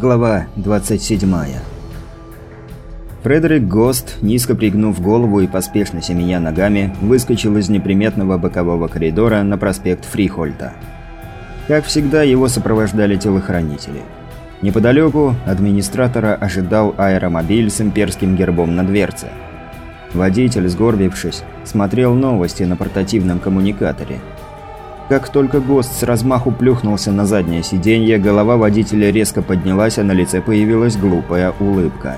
Глава 27. Фредерик Гост, низко пригнув голову и поспешно семеня ногами, выскочил из неприметного бокового коридора на проспект Фрихольта. Как всегда, его сопровождали телохранители. Неподалеку администратора ожидал аэромобиль с имперским гербом на дверце. Водитель, сгорбившись, смотрел новости на портативном коммуникаторе – как только ГОСТ с размаху плюхнулся на заднее сиденье, голова водителя резко поднялась, а на лице появилась глупая улыбка.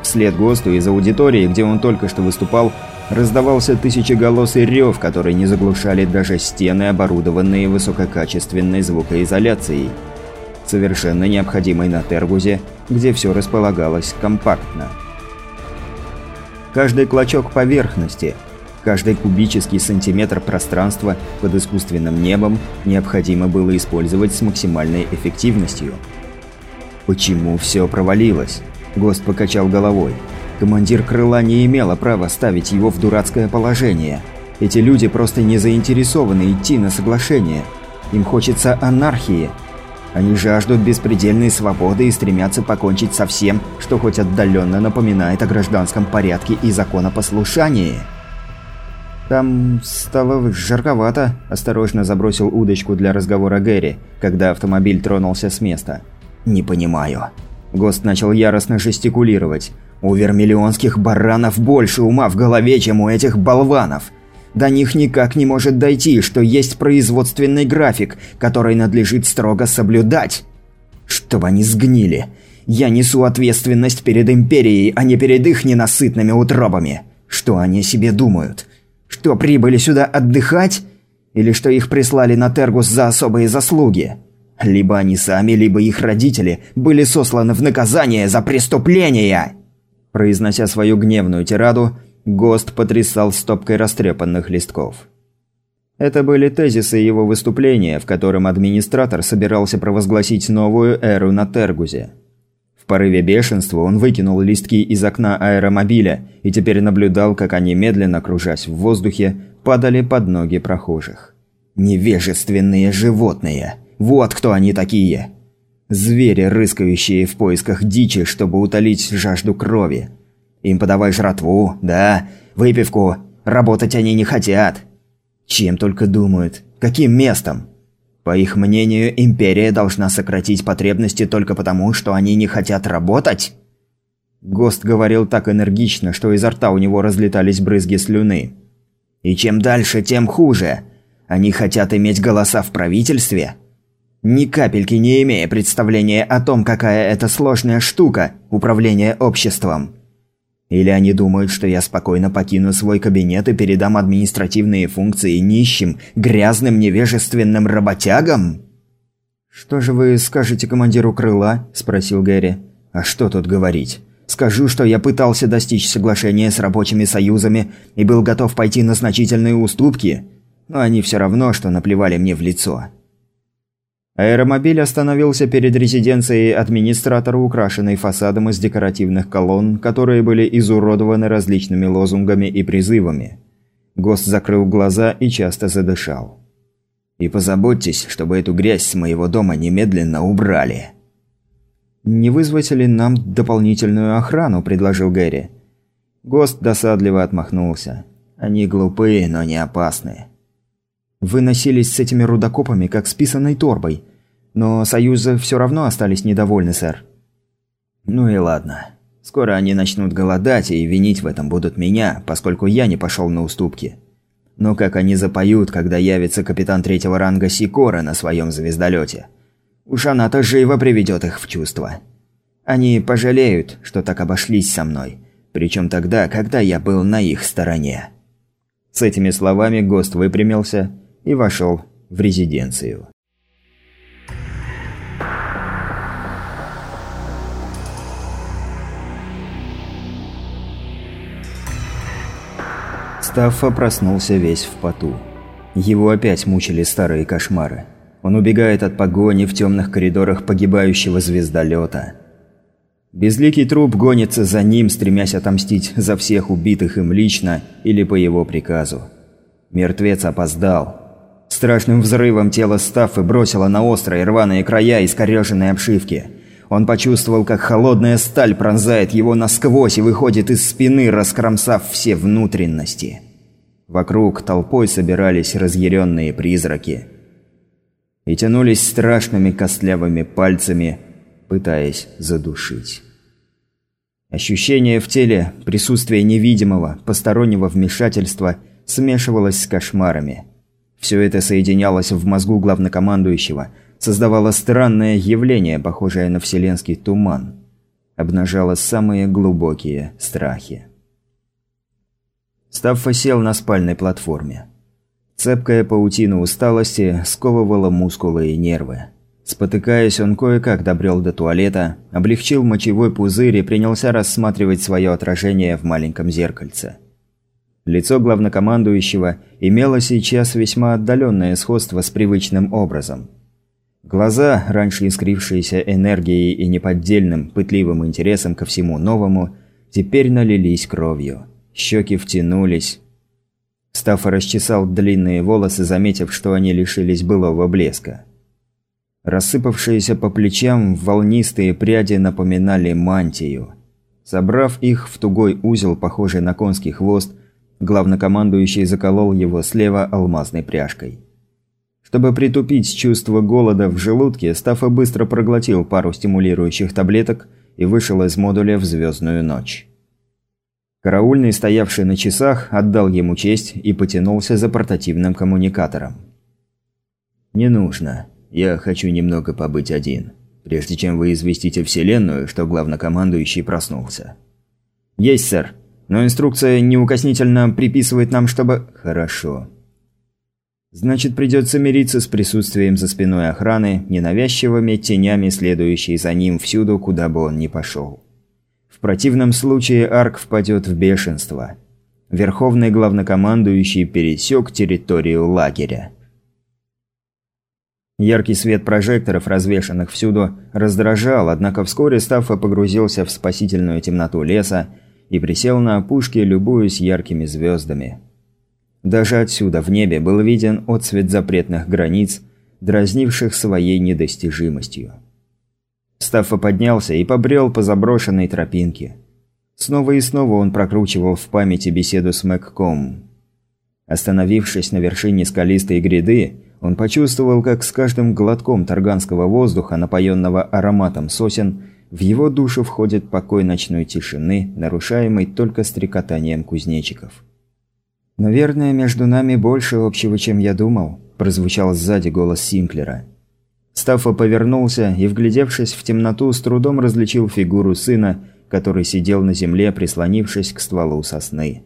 Вслед ГОСТу из аудитории, где он только что выступал, раздавался тысячеголосый рев, который не заглушали даже стены, оборудованные высококачественной звукоизоляцией, совершенно необходимой на Тергузе, где все располагалось компактно. Каждый клочок поверхности – Каждый кубический сантиметр пространства под искусственным небом необходимо было использовать с максимальной эффективностью. Почему все провалилось? Гост покачал головой. Командир крыла не имела права ставить его в дурацкое положение. Эти люди просто не заинтересованы идти на соглашение. Им хочется анархии. Они жаждут беспредельной свободы и стремятся покончить со всем, что хоть отдаленно напоминает о гражданском порядке и законопослушании. «Там стало жарковато», – осторожно забросил удочку для разговора Гэри, когда автомобиль тронулся с места. «Не понимаю». Гост начал яростно жестикулировать. «У вермиллионских баранов больше ума в голове, чем у этих болванов. До них никак не может дойти, что есть производственный график, который надлежит строго соблюдать. Чтобы они сгнили. Я несу ответственность перед Империей, а не перед их ненасытными утробами. Что они себе думают?» Что, прибыли сюда отдыхать? Или что их прислали на Тергус за особые заслуги? Либо они сами, либо их родители были сосланы в наказание за преступления!» Произнося свою гневную тираду, Гост потрясал стопкой растрепанных листков. Это были тезисы его выступления, в котором администратор собирался провозгласить новую эру на Тергузе. В порыве бешенства он выкинул листки из окна аэромобиля и теперь наблюдал, как они, медленно кружась в воздухе, падали под ноги прохожих. «Невежественные животные! Вот кто они такие!» Звери, рыскающие в поисках дичи, чтобы утолить жажду крови. Им подавай жратву, да, выпивку. Работать они не хотят. Чем только думают. Каким местом? По их мнению, империя должна сократить потребности только потому, что они не хотят работать? Гост говорил так энергично, что изо рта у него разлетались брызги слюны. И чем дальше, тем хуже. Они хотят иметь голоса в правительстве? Ни капельки не имея представления о том, какая это сложная штука – управление обществом. Или они думают, что я спокойно покину свой кабинет и передам административные функции нищим, грязным, невежественным работягам? «Что же вы скажете командиру крыла?» – спросил Гэри. «А что тут говорить? Скажу, что я пытался достичь соглашения с рабочими союзами и был готов пойти на значительные уступки, но они все равно, что наплевали мне в лицо». Аэромобиль остановился перед резиденцией администратора, украшенной фасадом из декоративных колонн, которые были изуродованы различными лозунгами и призывами. Гост закрыл глаза и часто задышал. «И позаботьтесь, чтобы эту грязь с моего дома немедленно убрали». «Не вызвать ли нам дополнительную охрану?» – предложил Гэри. Гост досадливо отмахнулся. «Они глупые, но не опасные. Вы носились с этими рудокопами, как с писаной торбой. Но Союзы все равно остались недовольны, сэр. Ну и ладно. Скоро они начнут голодать и винить в этом будут меня, поскольку я не пошел на уступки. Но как они запоют, когда явится капитан третьего ранга Сикора на своем звездолете? Уж она-то живо приведет их в чувство. Они пожалеют, что так обошлись со мной. Причем тогда, когда я был на их стороне. С этими словами Гост выпрямился и вошел в резиденцию. Стаффа проснулся весь в поту. Его опять мучили старые кошмары. Он убегает от погони в темных коридорах погибающего звездолета. Безликий труп гонится за ним, стремясь отомстить за всех убитых им лично или по его приказу. Мертвец опоздал. Страшным взрывом тело Стаффы бросило на острые рваные края искореженной обшивки. Он почувствовал, как холодная сталь пронзает его насквозь и выходит из спины, раскромсав все внутренности. Вокруг толпой собирались разъяренные призраки. И тянулись страшными костлявыми пальцами, пытаясь задушить. Ощущение в теле, присутствие невидимого, постороннего вмешательства смешивалось с кошмарами. Все это соединялось в мозгу главнокомандующего, создавало странное явление, похожее на вселенский туман. Обнажало самые глубокие страхи. Стаффа сел на спальной платформе. Цепкая паутина усталости сковывала мускулы и нервы. Спотыкаясь, он кое-как добрел до туалета, облегчил мочевой пузырь и принялся рассматривать свое отражение в маленьком зеркальце. Лицо главнокомандующего имело сейчас весьма отдаленное сходство с привычным образом. Глаза, раньше искрившиеся энергией и неподдельным, пытливым интересом ко всему новому, теперь налились кровью. Щеки втянулись. Стаффа расчесал длинные волосы, заметив, что они лишились былого блеска. Рассыпавшиеся по плечам волнистые пряди напоминали мантию. Собрав их в тугой узел, похожий на конский хвост, главнокомандующий заколол его слева алмазной пряжкой. Чтобы притупить чувство голода в желудке, Стаффа быстро проглотил пару стимулирующих таблеток и вышел из модуля в звездную ночь. Караульный, стоявший на часах, отдал ему честь и потянулся за портативным коммуникатором. «Не нужно. Я хочу немного побыть один, прежде чем вы известите Вселенную, что главнокомандующий проснулся». «Есть, сэр. Но инструкция неукоснительно приписывает нам, чтобы...» «Хорошо. Значит, придется мириться с присутствием за спиной охраны, ненавязчивыми тенями, следующей за ним всюду, куда бы он ни пошел. В противном случае Арк впадет в бешенство. Верховный главнокомандующий пересек территорию лагеря. Яркий свет прожекторов, развешанных всюду, раздражал, однако вскоре Стаффа погрузился в спасительную темноту леса и присел на опушке, любуясь яркими звездами. Даже отсюда, в небе, был виден отцвет запретных границ, дразнивших своей недостижимостью. Стаффа поднялся и побрел по заброшенной тропинке. Снова и снова он прокручивал в памяти беседу с Мэгком. Остановившись на вершине скалистой гряды, он почувствовал, как с каждым глотком тарганского воздуха, напоенного ароматом сосен, в его душу входит покой ночной тишины, нарушаемый только стрекотанием кузнечиков. «Наверное, между нами больше общего, чем я думал», – прозвучал сзади голос Синклера. Стаффа повернулся и, вглядевшись в темноту, с трудом различил фигуру сына, который сидел на земле, прислонившись к стволу сосны.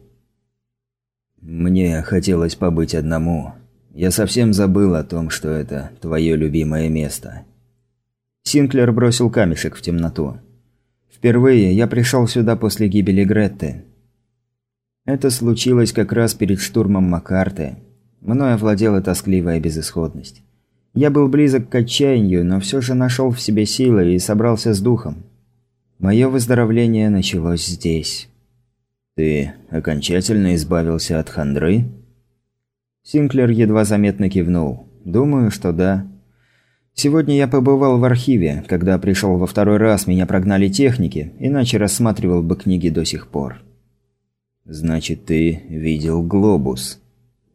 «Мне хотелось побыть одному. Я совсем забыл о том, что это твое любимое место». Синклер бросил камешек в темноту. «Впервые я пришел сюда после гибели Гретты. Это случилось как раз перед штурмом Макарты. Мною овладела тоскливая безысходность. Я был близок к отчаянию, но все же нашел в себе силы и собрался с духом. Мое выздоровление началось здесь. «Ты окончательно избавился от хандры?» Синклер едва заметно кивнул. «Думаю, что да. Сегодня я побывал в архиве. Когда пришел во второй раз, меня прогнали техники, иначе рассматривал бы книги до сих пор». «Значит, ты видел глобус?»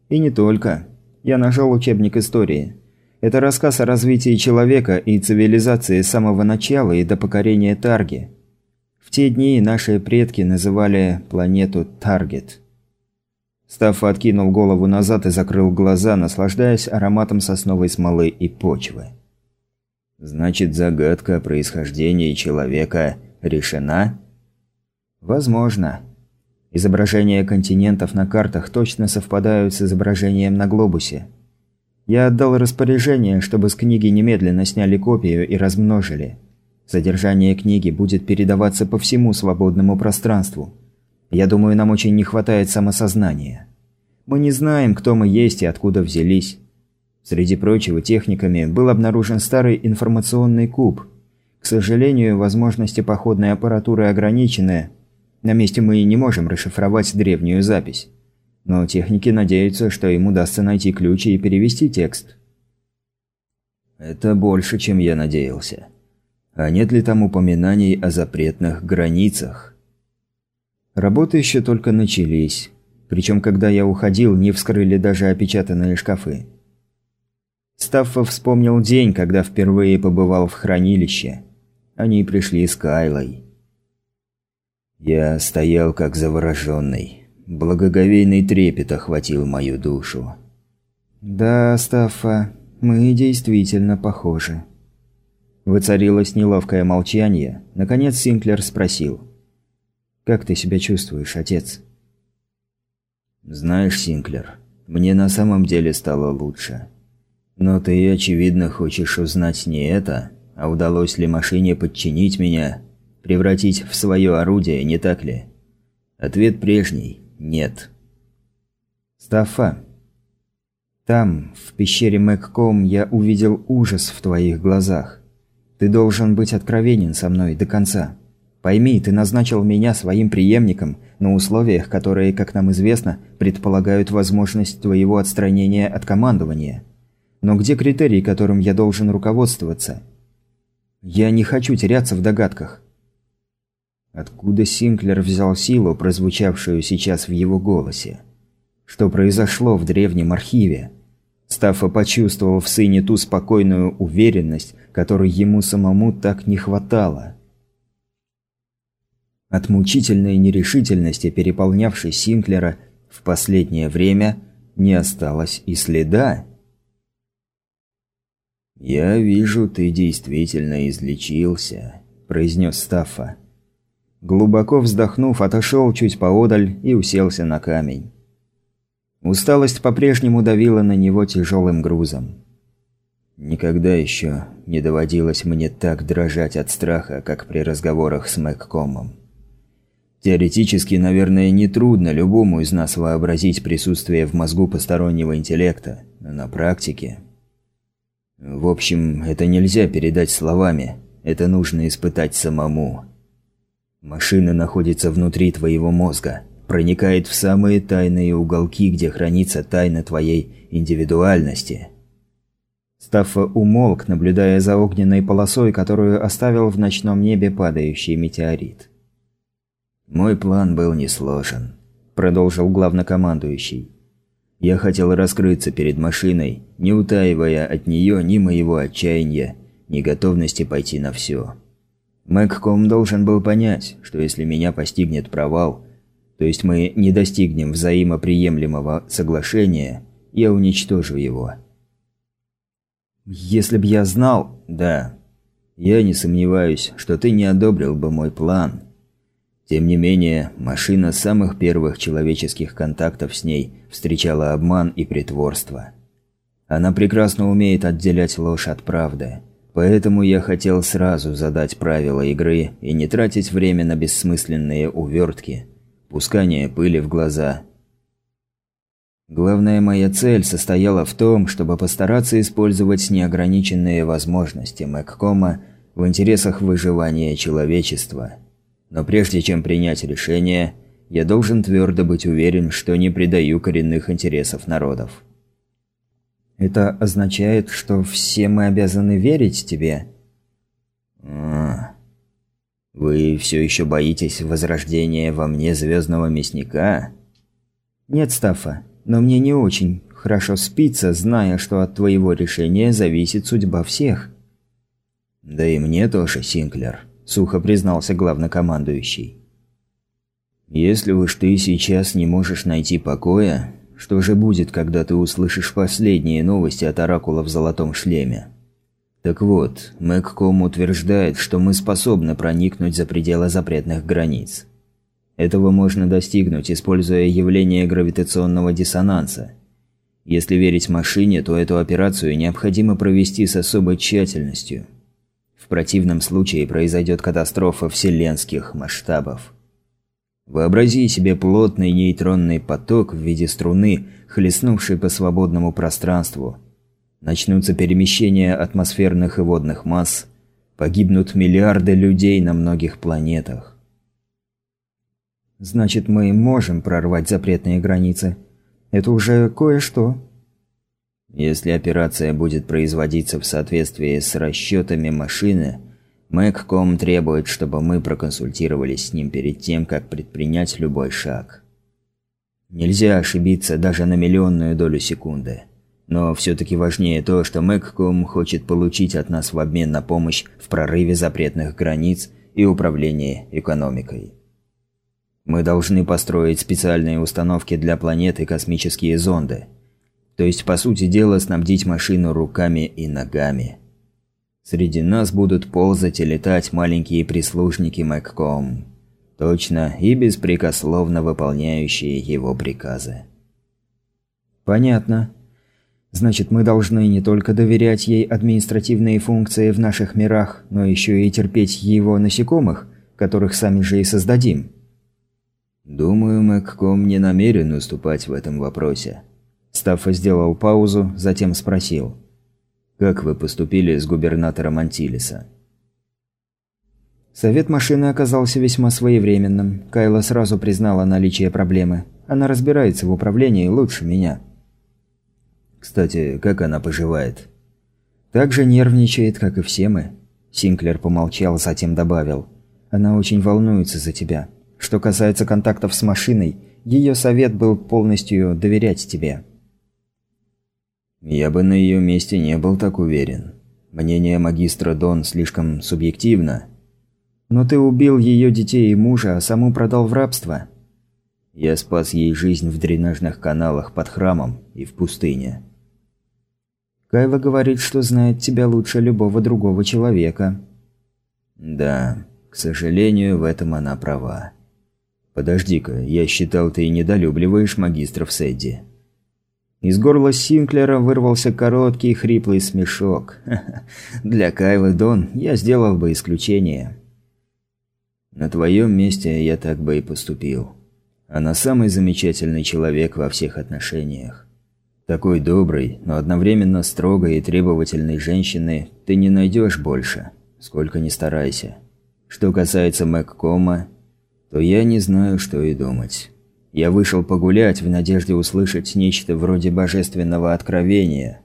«И не только. Я нашел учебник истории. Это рассказ о развитии человека и цивилизации с самого начала и до покорения Тарги. В те дни наши предки называли планету Таргет». Стаффа откинул голову назад и закрыл глаза, наслаждаясь ароматом сосновой смолы и почвы. «Значит, загадка о происхождении человека решена?» «Возможно». Изображения континентов на картах точно совпадают с изображением на глобусе. Я отдал распоряжение, чтобы с книги немедленно сняли копию и размножили. Содержание книги будет передаваться по всему свободному пространству. Я думаю, нам очень не хватает самосознания. Мы не знаем, кто мы есть и откуда взялись. Среди прочего, техниками был обнаружен старый информационный куб. К сожалению, возможности походной аппаратуры ограничены – на месте мы не можем расшифровать древнюю запись. Но техники надеются, что им удастся найти ключи и перевести текст. Это больше, чем я надеялся. А нет ли там упоминаний о запретных границах? Работы еще только начались. Причем, когда я уходил, не вскрыли даже опечатанные шкафы. Стаффа вспомнил день, когда впервые побывал в хранилище. Они пришли с Кайлой. Я стоял как завороженный. Благоговейный трепет охватил мою душу. «Да, Стаффа, мы действительно похожи». Воцарилось неловкое молчание. Наконец Синклер спросил. «Как ты себя чувствуешь, отец?» «Знаешь, Синклер, мне на самом деле стало лучше. Но ты, очевидно, хочешь узнать не это, а удалось ли машине подчинить меня, превратить в свое орудие, не так ли? Ответ прежний – нет. Стафа, там, в пещере Мэгком, я увидел ужас в твоих глазах. Ты должен быть откровенен со мной до конца. Пойми, ты назначил меня своим преемником на условиях, которые, как нам известно, предполагают возможность твоего отстранения от командования. Но где критерии, которым я должен руководствоваться? Я не хочу теряться в догадках. Откуда Синклер взял силу, прозвучавшую сейчас в его голосе? Что произошло в древнем архиве? Стаффа почувствовал в сыне ту спокойную уверенность, которой ему самому так не хватало. От мучительной нерешительности, переполнявшей Синклера в последнее время, не осталось и следа. «Я вижу, ты действительно излечился», – произнес Стаффа. Глубоко вздохнув, отошел чуть поодаль и уселся на камень. Усталость по-прежнему давила на него тяжелым грузом. Никогда еще не доводилось мне так дрожать от страха, как при разговорах с Мэгкомом. Теоретически, наверное, нетрудно любому из нас вообразить присутствие в мозгу постороннего интеллекта, но на практике... В общем, это нельзя передать словами, это нужно испытать самому. Машина находится внутри твоего мозга, проникает в самые тайные уголки, где хранится тайна твоей индивидуальности. Стаффа умолк, наблюдая за огненной полосой, которую оставил в ночном небе падающий метеорит. «Мой план был несложен», – продолжил главнокомандующий. «Я хотел раскрыться перед машиной, не утаивая от нее ни моего отчаяния, ни готовности пойти на все. Мэгком должен был понять, что если меня постигнет провал, то есть мы не достигнем взаимоприемлемого соглашения, я уничтожу его. Если б я знал... Да. Я не сомневаюсь, что ты не одобрил бы мой план. Тем не менее, машина самых первых человеческих контактов с ней встречала обман и притворство. Она прекрасно умеет отделять ложь от правды. Поэтому я хотел сразу задать правила игры и не тратить время на бессмысленные увертки, пускание пыли в глаза. Главная моя цель состояла в том, чтобы постараться использовать неограниченные возможности Мэгкома в интересах выживания человечества. Но прежде чем принять решение, я должен твердо быть уверен, что не предаю коренных интересов народов. Это означает, что все мы обязаны верить тебе? А, вы все еще боитесь возрождения во мне звездного мясника? Нет, Стаффа, но мне не очень хорошо спится, зная, что от твоего решения зависит судьба всех. Да и мне тоже, Синклер, сухо признался главнокомандующий. Если уж ты сейчас не можешь найти покоя, что же будет, когда ты услышишь последние новости от Оракула в золотом шлеме? Так вот, Мэгком утверждает, что мы способны проникнуть за пределы запретных границ. Этого можно достигнуть, используя явление гравитационного диссонанса. Если верить машине, то эту операцию необходимо провести с особой тщательностью. Противном случае произойдет катастрофа вселенских масштабов. Вообрази себе плотный нейтронный поток в виде струны, хлестнувший по свободному пространству. Начнутся перемещения атмосферных и водных масс, погибнут миллиарды людей на многих планетах. Значит, мы можем прорвать запретные границы. Это уже кое-что. Если операция будет производиться в соответствии с расчетами машины, Мэгком требует, чтобы мы проконсультировались с ним перед тем, как предпринять любой шаг. Нельзя ошибиться даже на миллионную долю секунды. Но все-таки важнее то, что Мэгком хочет получить от нас в обмен на помощь в прорыве запретных границ и управлении экономикой. Мы должны построить специальные установки для планет и космические зонды. То есть, по сути дела, снабдить машину руками и ногами. Среди нас будут ползать и летать маленькие прислужники Мэгком. Точно и беспрекословно выполняющие его приказы. Понятно. Значит, мы должны не только доверять ей административные функции в наших мирах, но еще и терпеть его насекомых, которых сами же и создадим. Думаю, Мэгком не намерен уступать в этом вопросе. Стаффа сделал паузу, затем спросил. Как вы поступили с губернатором Антилиса? Совет машины оказался весьма своевременным. Кайла сразу признала наличие проблемы. Она разбирается в управлении лучше меня. Кстати, как она поживает? Так же нервничает, как и все мы. Синклер помолчал, затем добавил. Она очень волнуется за тебя. Что касается контактов с машиной, ее совет был полностью доверять тебе. Я бы на ее месте не был так уверен. Мнение магистра Дон слишком субъективно. Но ты убил ее детей и мужа, а саму продал в рабство. Я спас ей жизнь в дренажных каналах под храмом и в пустыне. Кайла говорит, что знает тебя лучше любого другого человека. Да, к сожалению, в этом она права. Подожди-ка, я считал, ты недолюбливаешь магистров Сэдди. Из горла Синклера вырвался короткий хриплый смешок. Для Кайлы Дон я сделал бы исключение. На твоем месте я так бы и поступил. Она самый замечательный человек во всех отношениях. Такой добрый, но одновременно строгой и требовательной женщины ты не найдешь больше, сколько ни старайся. Что касается Мэгкома, то я не знаю, что и думать. Я вышел погулять в надежде услышать нечто вроде божественного откровения.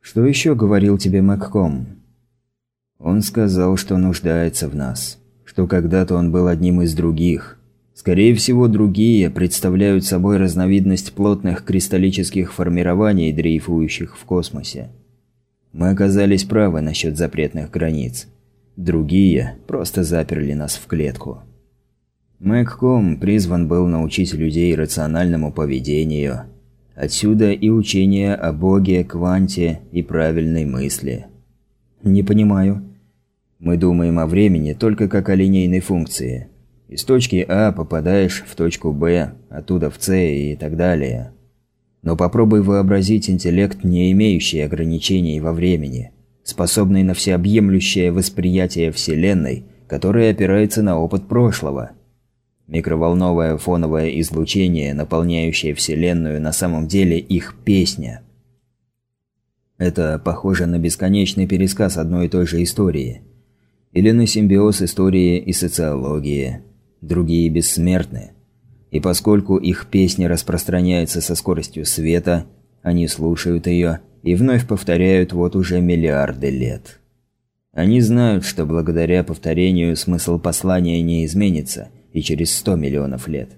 Что еще говорил тебе Макком? Он сказал, что нуждается в нас. Что когда-то он был одним из других. Скорее всего, другие представляют собой разновидность плотных кристаллических формирований, дрейфующих в космосе. Мы оказались правы насчет запретных границ. Другие просто заперли нас в клетку. Мэгком призван был научить людей рациональному поведению. Отсюда и учение о Боге, кванте и правильной мысли. Не понимаю. Мы думаем о времени только как о линейной функции. Из точки А попадаешь в точку Б, оттуда в С и так далее. Но попробуй вообразить интеллект, не имеющий ограничений во времени, способный на всеобъемлющее восприятие Вселенной, которое опирается на опыт прошлого – Микроволновое фоновое излучение, наполняющее Вселенную, на самом деле их песня. Это похоже на бесконечный пересказ одной и той же истории. Или на симбиоз истории и социологии. Другие бессмертны. И поскольку их песня распространяется со скоростью света, они слушают ее и вновь повторяют вот уже миллиарды лет. Они знают, что благодаря повторению смысл послания не изменится – и через 100 миллионов лет.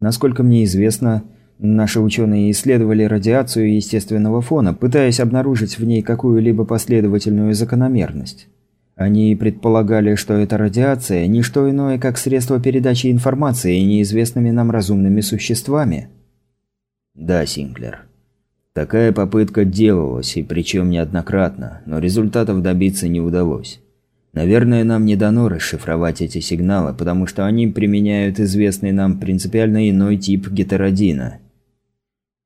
Насколько мне известно, наши ученые исследовали радиацию естественного фона, пытаясь обнаружить в ней какую-либо последовательную закономерность. Они предполагали, что эта радиация – не что иное, как средство передачи информации неизвестными нам разумными существами. Да, Синклер. Такая попытка делалась, и причем неоднократно, но результатов добиться не удалось. Наверное, нам не дано расшифровать эти сигналы, потому что они применяют известный нам принципиально иной тип гетеродина.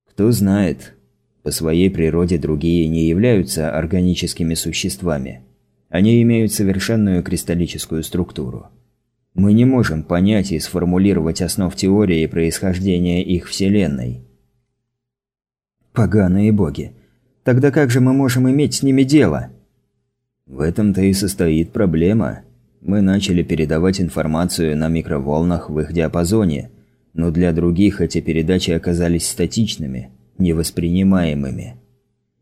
Кто знает, по своей природе другие не являются органическими существами. Они имеют совершенную кристаллическую структуру. Мы не можем понять и сформулировать основ теории происхождения их Вселенной. Поганые боги. Тогда как же мы можем иметь с ними дело? В этом-то и состоит проблема. Мы начали передавать информацию на микроволнах в их диапазоне, но для других эти передачи оказались статичными, невоспринимаемыми.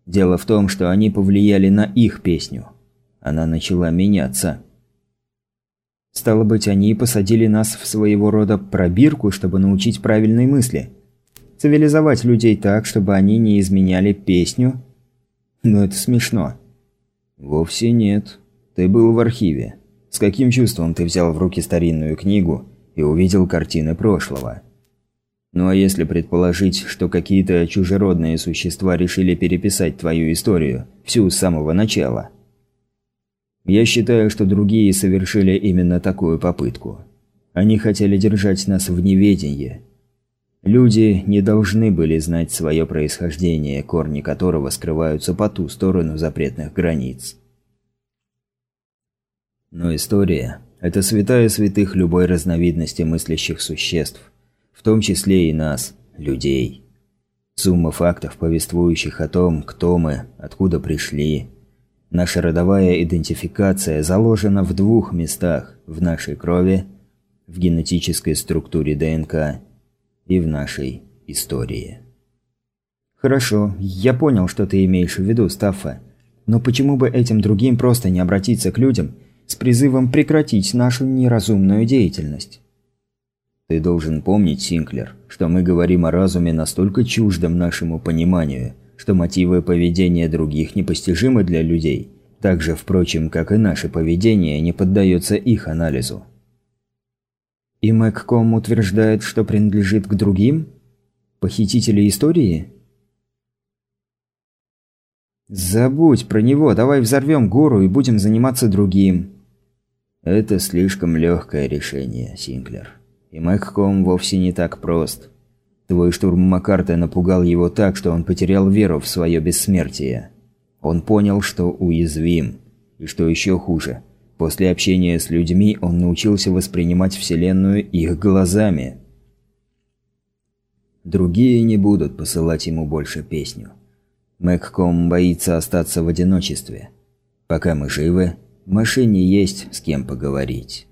Дело в том, что они повлияли на их песню. Она начала меняться. Стало быть, они посадили нас в своего рода пробирку, чтобы научить правильной мысли. Цивилизовать людей так, чтобы они не изменяли песню? Но это смешно. Вовсе нет. Ты был в архиве. С каким чувством ты взял в руки старинную книгу и увидел картины прошлого? Ну а если предположить, что какие-то чужеродные существа решили переписать твою историю, всю с самого начала? Я считаю, что другие совершили именно такую попытку. Они хотели держать нас в неведении. Люди не должны были знать свое происхождение, корни которого скрываются по ту сторону запретных границ. Но история – это святая святых любой разновидности мыслящих существ в том числе и нас, людей. Сумма фактов, повествующих о том, кто мы, откуда пришли. Наша родовая идентификация заложена в двух местах – в нашей крови, в генетической структуре ДНК и в нашей истории. Хорошо, я понял, что ты имеешь в виду, Стаффа. Но почему бы этим другим просто не обратиться к людям с призывом прекратить нашу неразумную деятельность? Ты должен помнить, Синклер, что мы говорим о разуме настолько чуждом нашему пониманию, что мотивы поведения других непостижимы для людей, так же, впрочем, как и наше поведение не поддается их анализу. И Мэгком утверждает, что принадлежит к другим? Похитители истории? Забудь про него, давай взорвем гору и будем заниматься другим. Это слишком легкое решение, Синклер. И Мэгком вовсе не так прост. Твой штурм Макарта напугал его так, что он потерял веру в свое бессмертие. Он понял, что уязвим. И что еще хуже, после общения с людьми он научился воспринимать Вселенную их глазами. Другие не будут посылать ему больше песню. Мэгком боится остаться в одиночестве. Пока мы живы, машине есть с кем поговорить.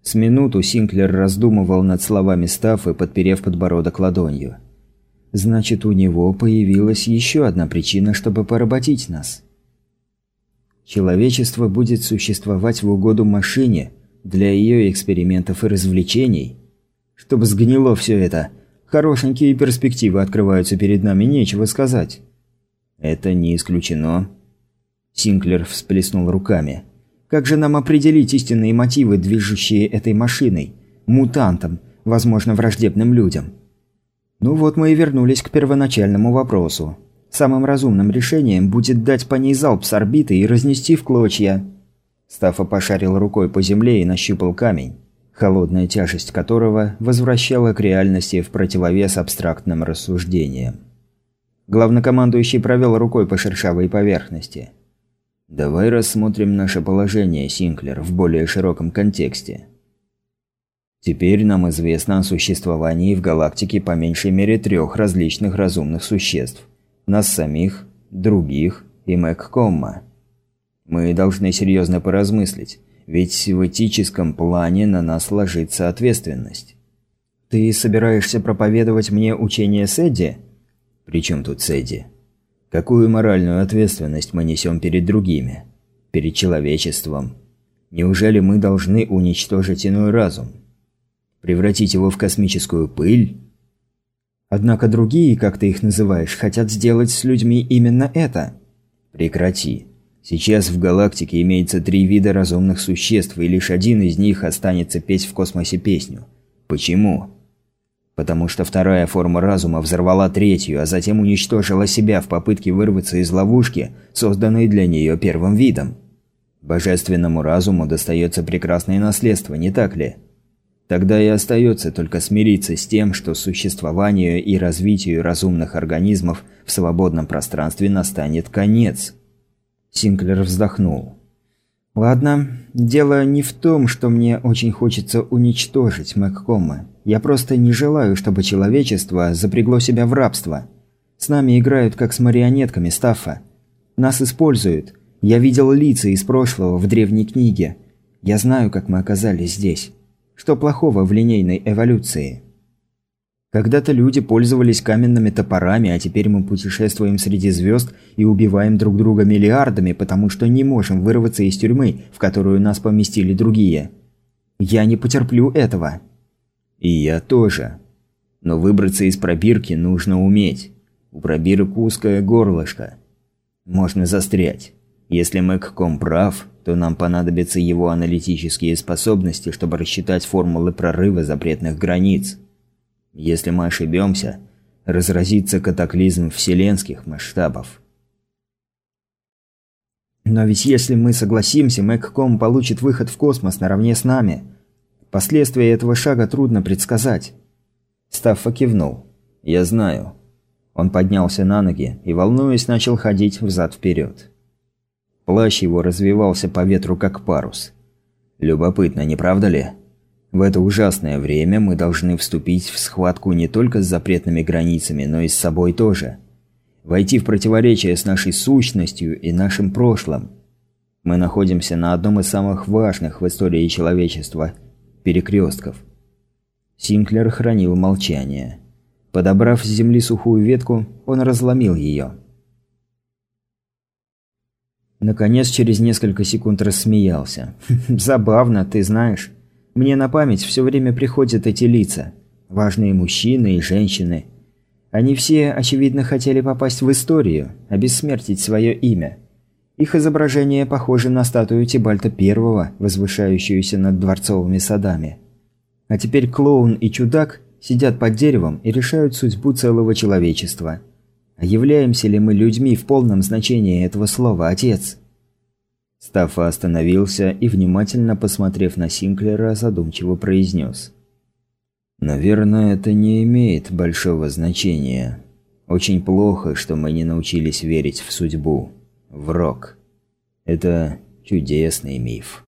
С минуту Синклер раздумывал над словами Стаффы, подперев подбородок ладонью. «Значит, у него появилась еще одна причина, чтобы поработить нас. Человечество будет существовать в угоду машине, для ее экспериментов и развлечений. Чтобы сгнило все это, хорошенькие перспективы открываются перед нами, нечего сказать». «Это не исключено». Синклер всплеснул руками. Как же нам определить истинные мотивы, движущие этой машиной? Мутантам, возможно, враждебным людям. Ну вот мы и вернулись к первоначальному вопросу. Самым разумным решением будет дать по ней залп с орбиты и разнести в клочья. Стаффа пошарил рукой по земле и нащупал камень, холодная тяжесть которого возвращала к реальности в противовес абстрактным рассуждениям. Главнокомандующий провел рукой по шершавой поверхности – Давай рассмотрим наше положение, Синклер, в более широком контексте. Теперь нам известно о существовании в галактике по меньшей мере трех различных разумных существ. Нас самих, других и Мэгкомма. Мы должны серьезно поразмыслить, ведь в этическом плане на нас ложится ответственность. Ты собираешься проповедовать мне учение Сэдди? При чем тут Сэдди? Какую моральную ответственность мы несем перед другими? Перед человечеством? Неужели мы должны уничтожить иной разум? Превратить его в космическую пыль? Однако другие, как ты их называешь, хотят сделать с людьми именно это. Прекрати. Сейчас в галактике имеется три вида разумных существ, и лишь один из них останется петь в космосе песню. Почему? потому что вторая форма разума взорвала третью, а затем уничтожила себя в попытке вырваться из ловушки, созданной для нее первым видом. Божественному разуму достается прекрасное наследство, не так ли? Тогда и остается только смириться с тем, что существованию и развитию разумных организмов в свободном пространстве настанет конец. Синклер вздохнул. Ладно, дело не в том, что мне очень хочется уничтожить Мэгкома. Я просто не желаю, чтобы человечество запрягло себя в рабство. С нами играют как с марионетками Стаффа. Нас используют. Я видел лица из прошлого в древней книге. Я знаю, как мы оказались здесь. Что плохого в линейной эволюции? Когда-то люди пользовались каменными топорами, а теперь мы путешествуем среди звезд и убиваем друг друга миллиардами, потому что не можем вырваться из тюрьмы, в которую нас поместили другие. Я не потерплю этого. И я тоже. Но выбраться из пробирки нужно уметь. У пробирок узкое горлышко. Можно застрять. Если Мэгком прав, то нам понадобятся его аналитические способности, чтобы рассчитать формулы прорыва запретных границ. Если мы ошибемся, разразится катаклизм вселенских масштабов. Но ведь если мы согласимся, Мэгком получит выход в космос наравне с нами. Последствия этого шага трудно предсказать. Стаффа кивнул. «Я знаю». Он поднялся на ноги и, волнуясь, начал ходить взад-вперед. Плащ его развивался по ветру, как парус. Любопытно, не правда ли? В это ужасное время мы должны вступить в схватку не только с запретными границами, но и с собой тоже. Войти в противоречие с нашей сущностью и нашим прошлым. Мы находимся на одном из самых важных в истории человечества – перекрестков. Синклер хранил молчание. Подобрав с земли сухую ветку, он разломил ее. Наконец, через несколько секунд рассмеялся. «Забавно, ты знаешь. Мне на память все время приходят эти лица. Важные мужчины и женщины. Они все, очевидно, хотели попасть в историю, обессмертить свое имя. Их изображение похоже на статую Тибальта I, возвышающуюся над дворцовыми садами. А теперь клоун и чудак сидят под деревом и решают судьбу целого человечества. Являемся ли мы людьми в полном значении этого слова «отец»? Стаффа остановился и, внимательно посмотрев на Синклера, задумчиво произнес. «Наверное, это не имеет большого значения. Очень плохо, что мы не научились верить в судьбу, в рок. Это чудесный миф».